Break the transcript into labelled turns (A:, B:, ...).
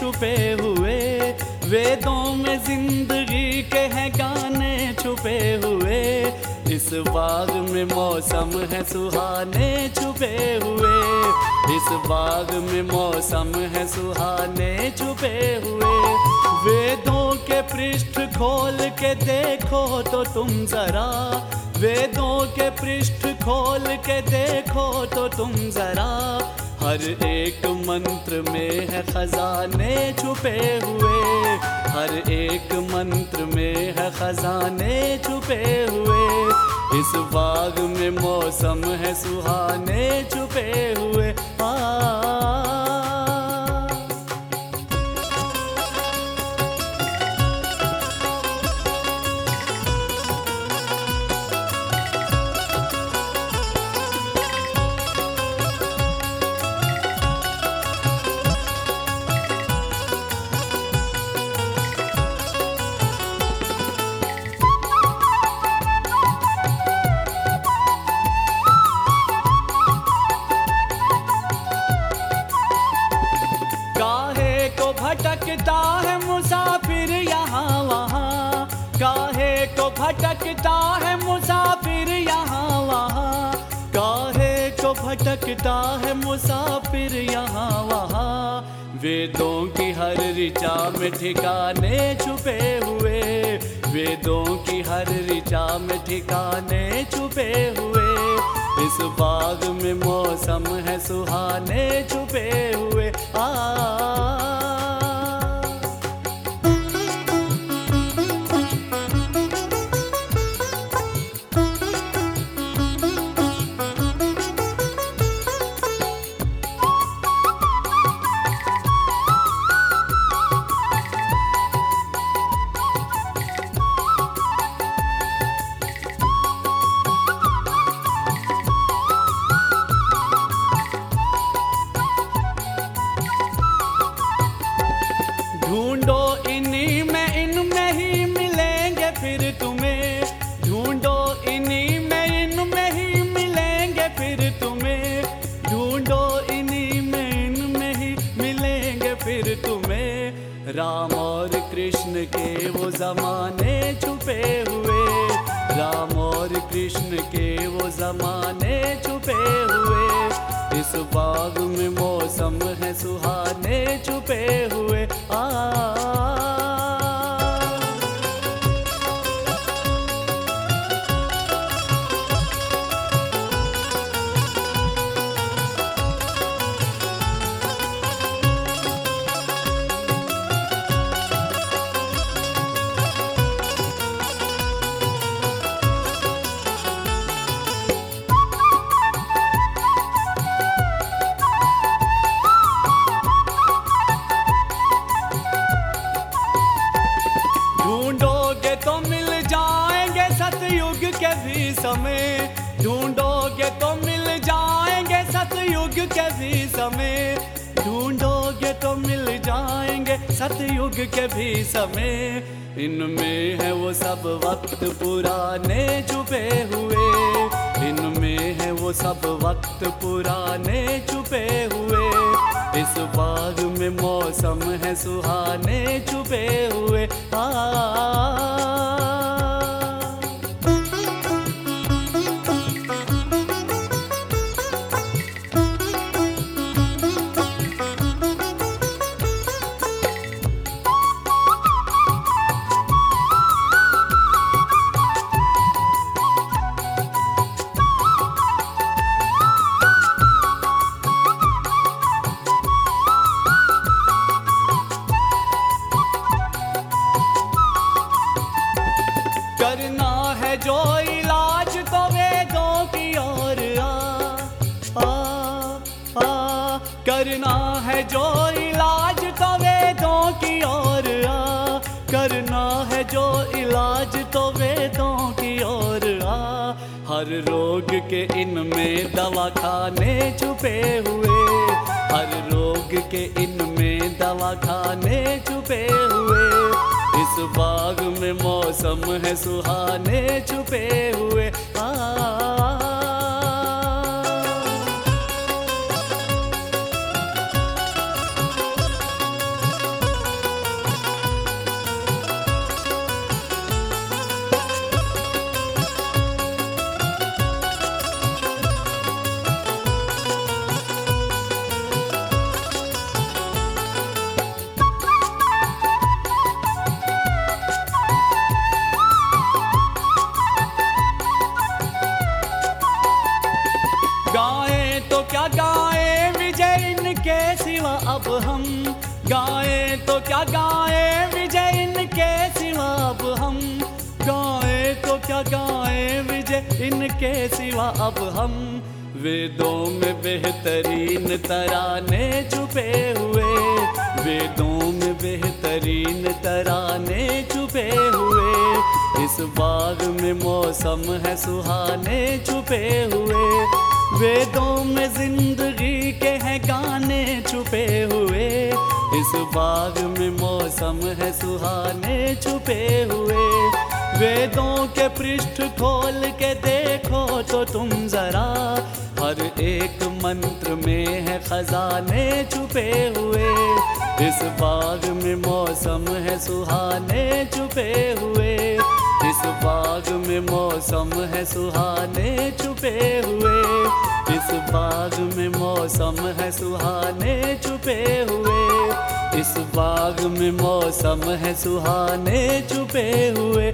A: छुपे हुए, वेदों में ज़िंदगी के हैं गाने छुपे हुए। इस बाग में मौसम है सुहाने छुपे हुए। इस बाग में मौसम है सुहाने छुपे हुए। वेदों के पृष्ठ खोल के देखो तो तुम जरा। वेदों के पृष्ठ खोल के देखो तो तुम जरा। हर एक मंत्र में है खजाने छुपे हुए। हर एक मंत्र में है खजाने छुपे हुए। इस बाग में मौसम है सुहाने छुपे हुए। आ भटकता है मुसाफिर यहाँ, वहाँ। काहे को भटकता है मुसाफिर यहाँ, वहाँ। काहे को भटकता है मुसाफिर यहाँ, वहाँ। वेदों की हर ऋचा में ठिकाने छुपे हुए। वेदों की हर ऋचा में ठिकाने छुपे हुए। इस बाग में मौसम है सुहाने छुपे हुए। आ राम और कृष्ण के वो जमाने छुपे हुए। राम और कृष्ण के वो जमाने छुपे हुए। इस बाग में मौसम है, सुहाने छुपे समय। ढूंढोगे तो मिल जाएँगे सतयुग के भी समय। ढूंढोगे तो मिल जाएँगे सतयुग के भी समय। इनमें है वो सब वक्त पुराने छुपे हुए। इनमें है वो सब वक्त पुराने छुपे हुए। इस बाग में मौसम है सुहाने छुपे हुए। आ करना है जो इलाज तो वेदों की ओर, आ, करना है जो इलाज तो वेदों की ओर, आ, हर रोग के इनमें दवा खाने छुपे हुए, हर रोग के इनमें दवा खाने छुपे हुए, इस बाग में मौसम है सुहाने छुपे हुए तो क्या गाए विजय इनके सिवा? अब हम गाए तो क्या गाए विजय इनके सिवा? अब हम वेदों में बेहतरीन तराने छुपे हुए, वेदों में बेहतरीन तराने छुपे हुए, इस बाग में मौसम है सुहाने छुपे हुए, वेदों में ज़िंदगी के हैं गाने बाग में मौसम है सुहाने छुपे हुए। वेदों के पृष्ठ खोल के देखो तो तुम जरा। हर एक मंत्र में है खजाने छुपे हुए। इस बाग में मौसम है सुहाने छुपे हुए। इस बाग में मौसम है सुहाने छुपे हुए। इस बाग में मौसम है सुहाने में मौसम है सुहाने छुपे हुए।